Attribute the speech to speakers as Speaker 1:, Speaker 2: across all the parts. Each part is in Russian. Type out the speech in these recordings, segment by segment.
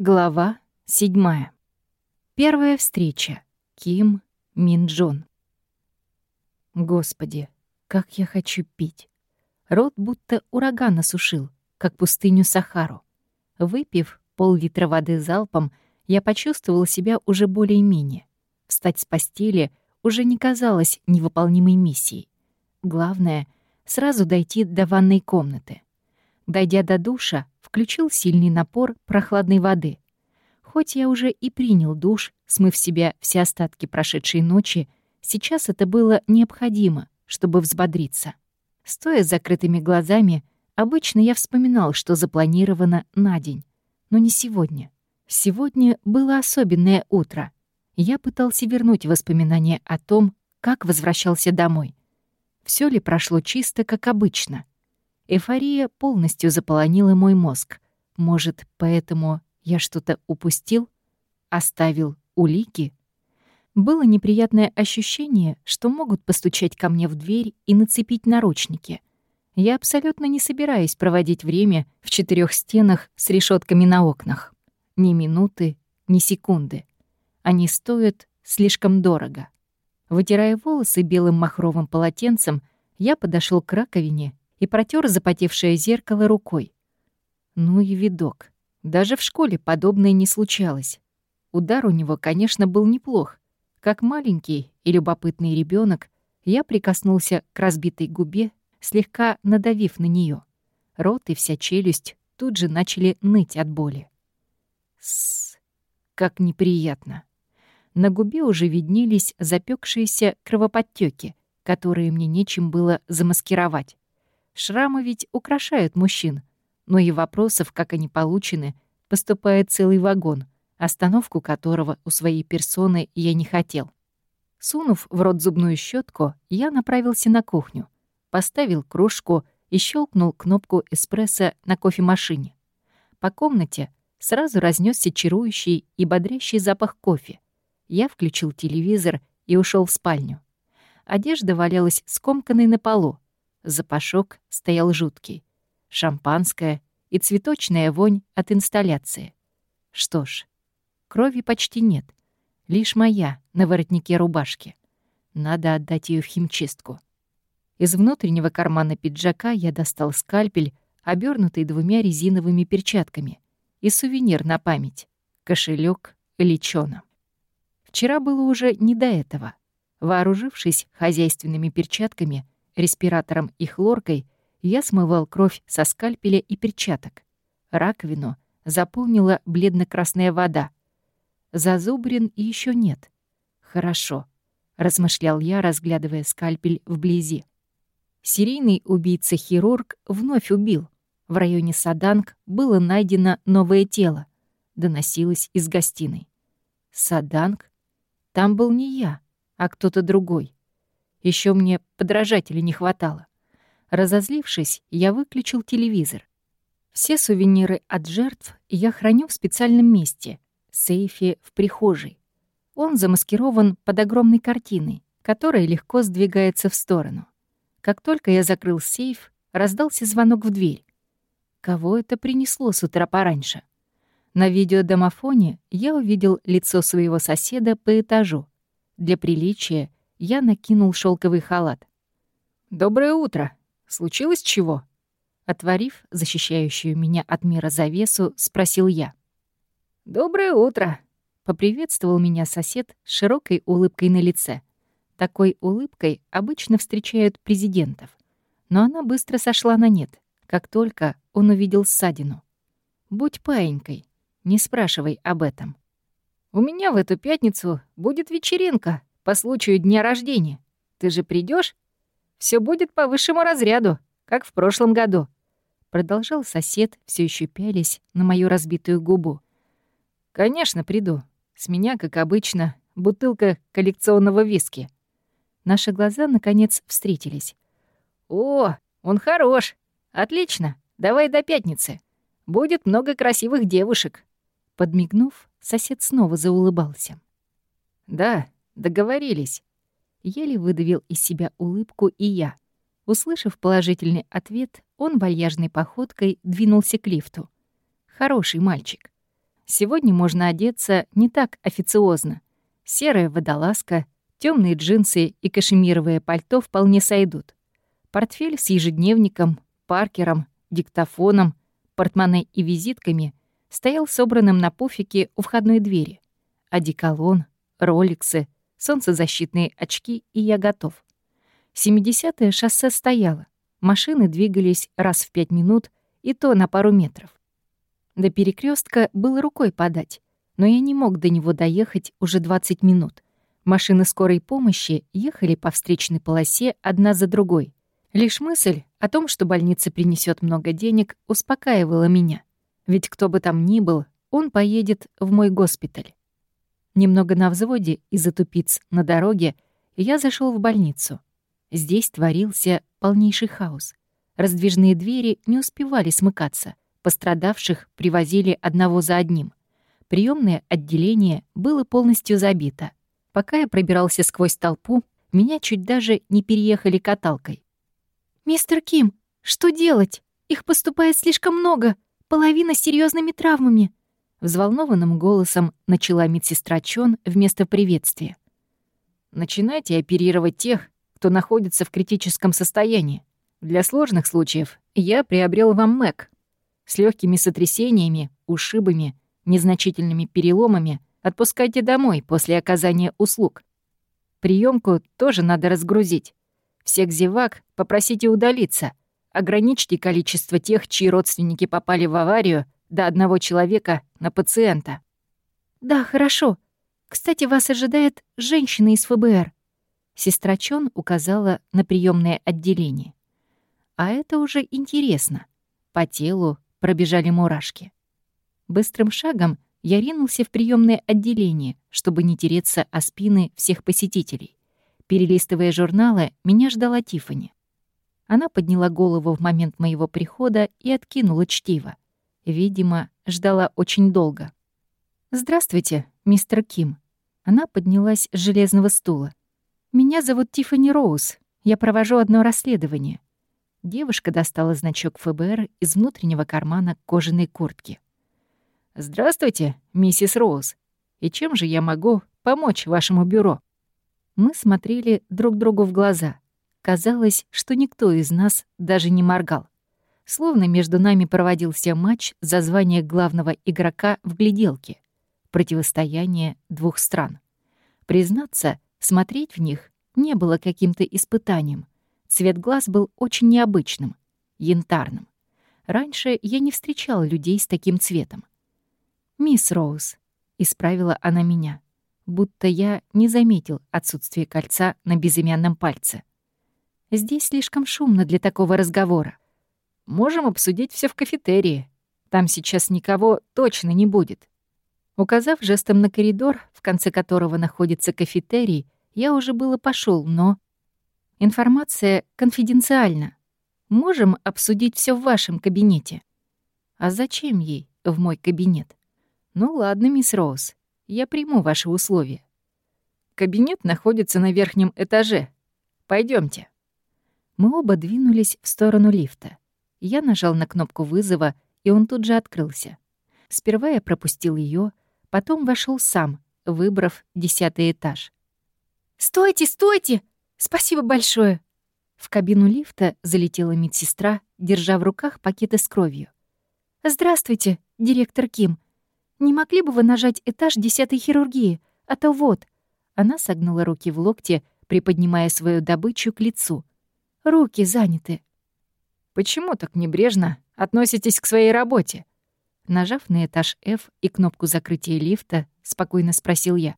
Speaker 1: Глава седьмая. Первая встреча. Ким Мин Джон. Господи, как я хочу пить. Рот будто ураган осушил, как пустыню Сахару. Выпив пол-литра воды залпом, я почувствовал себя уже более-менее. Встать с постели уже не казалось невыполнимой миссией. Главное — сразу дойти до ванной комнаты. Дойдя до душа, включил сильный напор прохладной воды. Хоть я уже и принял душ, смыв в себя все остатки прошедшей ночи, сейчас это было необходимо, чтобы взбодриться. Стоя с закрытыми глазами, обычно я вспоминал, что запланировано на день. Но не сегодня. Сегодня было особенное утро. Я пытался вернуть воспоминания о том, как возвращался домой. Все ли прошло чисто, как обычно? Эйфория полностью заполонила мой мозг. Может, поэтому я что-то упустил? Оставил улики? Было неприятное ощущение, что могут постучать ко мне в дверь и нацепить наручники. Я абсолютно не собираюсь проводить время в четырех стенах с решетками на окнах. Ни минуты, ни секунды. Они стоят слишком дорого. Вытирая волосы белым махровым полотенцем, я подошел к раковине и протер запотевшее зеркало рукой. Ну и видок. Даже в школе подобное не случалось. Удар у него, конечно, был неплох. Как маленький и любопытный ребенок, я прикоснулся к разбитой губе, слегка надавив на нее. Рот и вся челюсть тут же начали ныть от боли. С, как неприятно. На губе уже виднелись запекшиеся кровоподтеки, которые мне нечем было замаскировать. Шрамы ведь украшают мужчин, но и вопросов, как они получены, поступает целый вагон, остановку которого у своей персоны я не хотел. Сунув в рот зубную щетку, я направился на кухню, поставил кружку и щелкнул кнопку эспрессо на кофемашине. По комнате сразу разнесся чарующий и бодрящий запах кофе. Я включил телевизор и ушел в спальню. Одежда валялась скомканной на полу, Запашок стоял жуткий. Шампанское и цветочная вонь от инсталляции. Что ж, крови почти нет. Лишь моя на воротнике рубашки. Надо отдать ее в химчистку. Из внутреннего кармана пиджака я достал скальпель, обернутый двумя резиновыми перчатками, и сувенир на память — кошелек лечёно. Вчера было уже не до этого. Вооружившись хозяйственными перчатками — респиратором и хлоркой, я смывал кровь со скальпеля и перчаток. Раковину заполнила бледно-красная вода. Зазубрин еще нет. Хорошо, размышлял я, разглядывая скальпель вблизи. Серийный убийца-хирург вновь убил. В районе Саданг было найдено новое тело. Доносилось из гостиной. Саданг? Там был не я, а кто-то другой. Еще мне подражателей не хватало. Разозлившись, я выключил телевизор. Все сувениры от жертв я храню в специальном месте — сейфе в прихожей. Он замаскирован под огромной картиной, которая легко сдвигается в сторону. Как только я закрыл сейф, раздался звонок в дверь. Кого это принесло с утра пораньше? На видеодомофоне я увидел лицо своего соседа по этажу. Для приличия я накинул шелковый халат. «Доброе утро. Случилось чего?» Отворив защищающую меня от мира завесу, спросил я. «Доброе утро!» — поприветствовал меня сосед с широкой улыбкой на лице. Такой улыбкой обычно встречают президентов. Но она быстро сошла на нет, как только он увидел ссадину. «Будь паенькой, не спрашивай об этом. У меня в эту пятницу будет вечеринка», по случаю дня рождения. Ты же придешь? Все будет по высшему разряду, как в прошлом году. Продолжал сосед, все еще пялись на мою разбитую губу. Конечно, приду. С меня, как обычно, бутылка коллекционного виски. Наши глаза, наконец, встретились. «О, он хорош! Отлично! Давай до пятницы. Будет много красивых девушек». Подмигнув, сосед снова заулыбался. «Да, Договорились. Еле выдавил из себя улыбку и я. Услышав положительный ответ, он вальяжной походкой двинулся к лифту. Хороший мальчик. Сегодня можно одеться не так официозно. Серая водолазка, темные джинсы и кашемировое пальто вполне сойдут. Портфель с ежедневником, паркером, диктофоном, портмоне и визитками стоял собранным на пуфике у входной двери. Одеколон, роликсы, солнцезащитные очки, и я готов. 70-е шоссе стояло. Машины двигались раз в пять минут, и то на пару метров. До перекрестка было рукой подать, но я не мог до него доехать уже 20 минут. Машины скорой помощи ехали по встречной полосе одна за другой. Лишь мысль о том, что больница принесет много денег, успокаивала меня. Ведь кто бы там ни был, он поедет в мой госпиталь. Немного на взводе из-за тупиц на дороге я зашел в больницу. Здесь творился полнейший хаос. Раздвижные двери не успевали смыкаться. Пострадавших привозили одного за одним. Приемное отделение было полностью забито. Пока я пробирался сквозь толпу, меня чуть даже не переехали каталкой.
Speaker 2: «Мистер Ким, что делать? Их поступает слишком много, половина с серьезными травмами»,
Speaker 1: Взволнованным голосом начала медсестра Чон вместо приветствия. «Начинайте оперировать тех, кто находится в критическом состоянии. Для сложных случаев я приобрел вам МЭК. С легкими сотрясениями, ушибами, незначительными переломами отпускайте домой после оказания услуг. Приемку тоже надо разгрузить. Всех зевак попросите удалиться. Ограничьте количество тех, чьи родственники попали в аварию — до одного человека на пациента.
Speaker 2: «Да, хорошо. Кстати, вас ожидает женщина из ФБР».
Speaker 1: Сестра Чон указала на приемное отделение. А это уже интересно. По телу пробежали мурашки. Быстрым шагом я ринулся в приемное отделение, чтобы не тереться о спины всех посетителей. Перелистывая журналы, меня ждала Тифани. Она подняла голову в момент моего прихода и откинула чтиво. Видимо, ждала очень долго. «Здравствуйте, мистер Ким». Она поднялась с железного стула. «Меня зовут Тиффани Роуз. Я провожу одно расследование». Девушка достала значок ФБР из внутреннего кармана кожаной куртки. «Здравствуйте, миссис Роуз. И чем же я могу помочь вашему бюро?» Мы смотрели друг другу в глаза. Казалось, что никто из нас даже не моргал. Словно между нами проводился матч за звание главного игрока в гляделке. Противостояние двух стран. Признаться, смотреть в них не было каким-то испытанием. Цвет глаз был очень необычным, янтарным. Раньше я не встречала людей с таким цветом. «Мисс Роуз», — исправила она меня, будто я не заметил отсутствие кольца на безымянном пальце. «Здесь слишком шумно для такого разговора. Можем обсудить все в кафетерии. Там сейчас никого точно не будет. Указав жестом на коридор, в конце которого находится кафетерий, я уже было пошел, но... Информация конфиденциальна. Можем обсудить все в вашем кабинете. А зачем ей в мой кабинет? Ну ладно, мисс Роуз, я приму ваши условия. Кабинет находится на верхнем этаже. Пойдемте. Мы оба двинулись в сторону лифта. Я нажал на кнопку вызова, и он тут же открылся. Сперва я пропустил ее, потом вошел сам, выбрав десятый этаж.
Speaker 2: «Стойте, стойте! Спасибо большое!»
Speaker 1: В кабину лифта залетела медсестра, держа в руках пакеты с кровью.
Speaker 2: «Здравствуйте, директор Ким. Не могли бы вы нажать этаж десятой хирургии? А то вот...»
Speaker 1: Она согнула руки в локте, приподнимая свою добычу к лицу.
Speaker 2: «Руки заняты.
Speaker 1: Почему так небрежно относитесь к своей работе?» Нажав на этаж F и кнопку закрытия лифта, спокойно спросил я.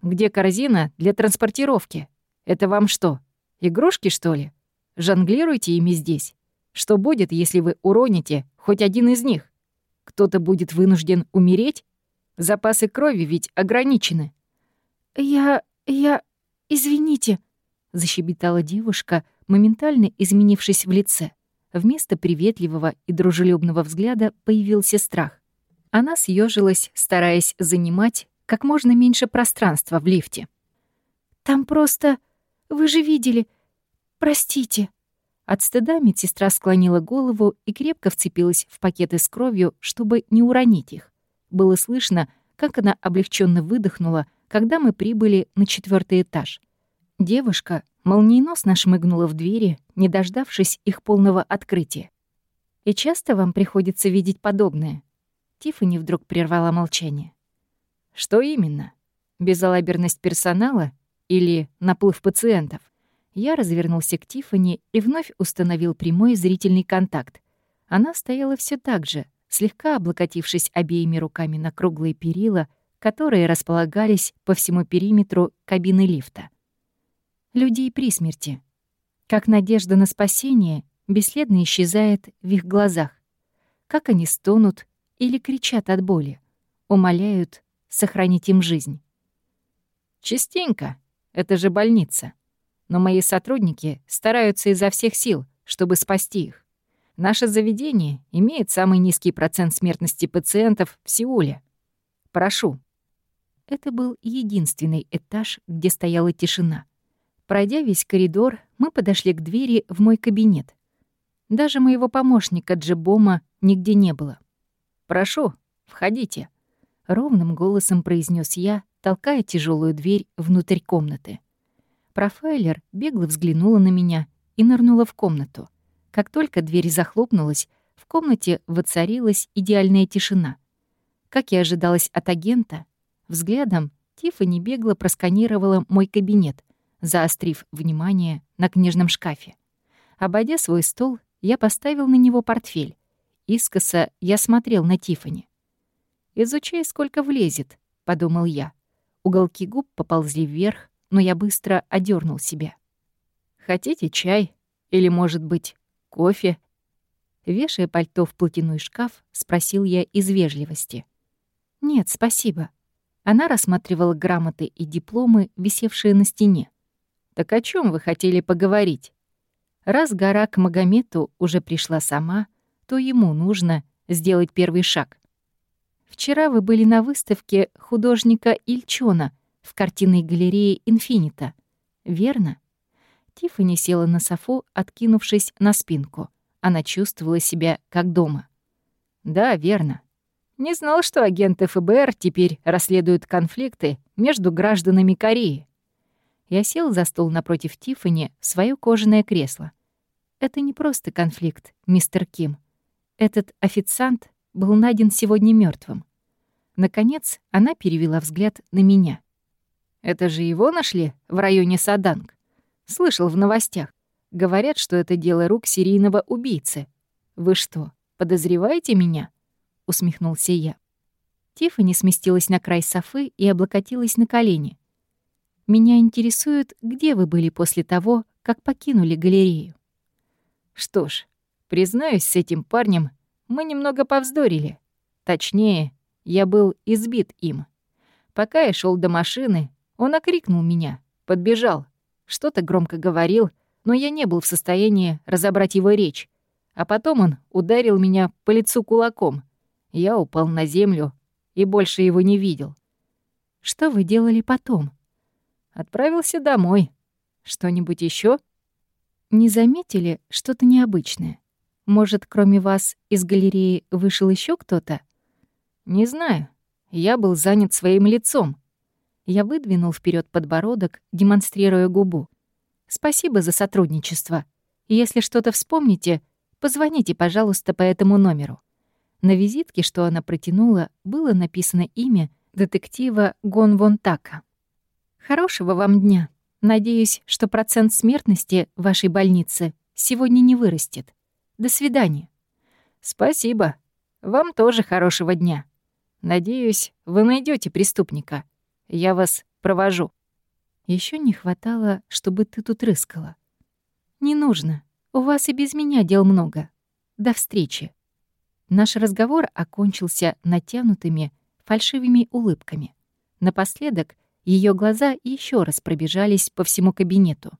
Speaker 1: «Где корзина для транспортировки? Это вам что, игрушки, что ли? Жонглируйте ими здесь. Что будет, если вы уроните хоть один из них? Кто-то будет вынужден умереть? Запасы крови ведь ограничены».
Speaker 2: «Я... я... извините», — защебетала девушка, моментально изменившись в лице.
Speaker 1: Вместо приветливого и дружелюбного взгляда появился страх. Она съежилась, стараясь занимать как можно меньше пространства в лифте.
Speaker 2: «Там просто... Вы же видели... Простите».
Speaker 1: От стыда медсестра склонила голову и крепко вцепилась в пакеты с кровью, чтобы не уронить их. Было слышно, как она облегченно выдохнула, когда мы прибыли на четвертый этаж. Девушка молниеносно шмыгнула в двери, не дождавшись их полного открытия. «И часто вам приходится видеть подобное?» Тиффани вдруг прервала молчание. «Что именно? Безалаберность персонала или наплыв пациентов?» Я развернулся к Тиффани и вновь установил прямой зрительный контакт. Она стояла все так же, слегка облокотившись обеими руками на круглые перила, которые располагались по всему периметру кабины лифта. Людей при смерти. Как надежда на спасение бесследно исчезает в их глазах. Как они стонут или кричат от боли, умоляют сохранить им жизнь. Частенько. Это же больница. Но мои сотрудники стараются изо всех сил, чтобы спасти их. Наше заведение имеет самый низкий процент смертности пациентов в Сеуле. Прошу». Это был единственный этаж, где стояла тишина. Пройдя весь коридор, мы подошли к двери в мой кабинет. Даже моего помощника Джебома нигде не было. «Прошу, входите», — ровным голосом произнес я, толкая тяжелую дверь внутрь комнаты. Профайлер бегло взглянула на меня и нырнула в комнату. Как только дверь захлопнулась, в комнате воцарилась идеальная тишина. Как и ожидалось от агента, взглядом Тиффани бегло просканировала мой кабинет, заострив внимание на книжном шкафе. Обойдя свой стол, я поставил на него портфель. Искоса я смотрел на Тиффани. «Изучай, сколько влезет», — подумал я. Уголки губ поползли вверх, но я быстро одернул себя. «Хотите чай? Или, может быть, Кофе?» Вешая пальто в платяной шкаф, спросил я из вежливости. «Нет, спасибо». Она рассматривала грамоты и дипломы, висевшие на стене. «Так о чем вы хотели поговорить?» Раз гора к Магомету уже пришла сама, то ему нужно сделать первый шаг. Вчера вы были на выставке художника Ильчона в картинной галерее «Инфинита». Верно? Тиффани села на софу, откинувшись на спинку. Она чувствовала себя как дома. «Да, верно. Не знал, что агенты ФБР теперь расследуют конфликты между гражданами Кореи». Я сел за стол напротив Тиффани в своё кожаное кресло. «Это не просто конфликт, мистер Ким. Этот официант был найден сегодня мертвым. Наконец, она перевела взгляд на меня. «Это же его нашли в районе Саданг?» Слышал в новостях. Говорят, что это дело рук серийного убийцы. Вы что, подозреваете меня? Усмехнулся я. Тиффани сместилась на край софы и облокотилась на колени. Меня интересует, где вы были после того, как покинули галерею. Что ж, признаюсь, с этим парнем мы немного повздорили. Точнее, я был избит им. Пока я шел до машины, он окрикнул меня, подбежал, что-то громко говорил, но я не был в состоянии разобрать его речь. А потом он ударил меня по лицу кулаком. Я упал на землю и больше его не видел. «Что вы делали потом?» «Отправился домой. Что-нибудь еще? «Не заметили что-то необычное? Может, кроме вас из галереи вышел еще кто-то?» «Не знаю. Я был занят своим лицом. Я выдвинул вперед подбородок, демонстрируя губу. «Спасибо за сотрудничество. Если что-то вспомните, позвоните, пожалуйста, по этому номеру». На визитке, что она протянула, было написано имя детектива Гон Вон Така. «Хорошего вам дня. Надеюсь, что процент смертности в вашей больнице сегодня не вырастет. До свидания». «Спасибо. Вам тоже хорошего дня. Надеюсь, вы найдете преступника». Я вас провожу». Еще не хватало, чтобы ты тут рыскала. «Не нужно. У вас и без меня дел много. До встречи». Наш разговор окончился натянутыми, фальшивыми улыбками. Напоследок ее глаза еще раз пробежались по всему кабинету.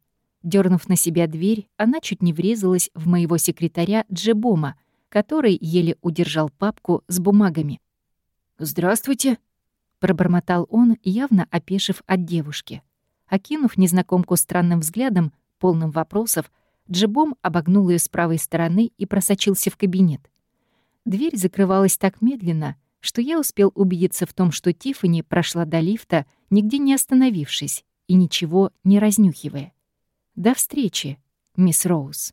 Speaker 1: Дернув на себя дверь, она чуть не врезалась в моего секретаря Джебома, который еле удержал папку с бумагами. «Здравствуйте», Пробормотал он, явно опешив от девушки. Окинув незнакомку странным взглядом, полным вопросов, Джибом обогнул ее с правой стороны и просочился в кабинет. Дверь закрывалась так медленно, что я успел убедиться в том, что Тиффани прошла до лифта, нигде не остановившись и ничего не разнюхивая. До встречи, мисс Роуз.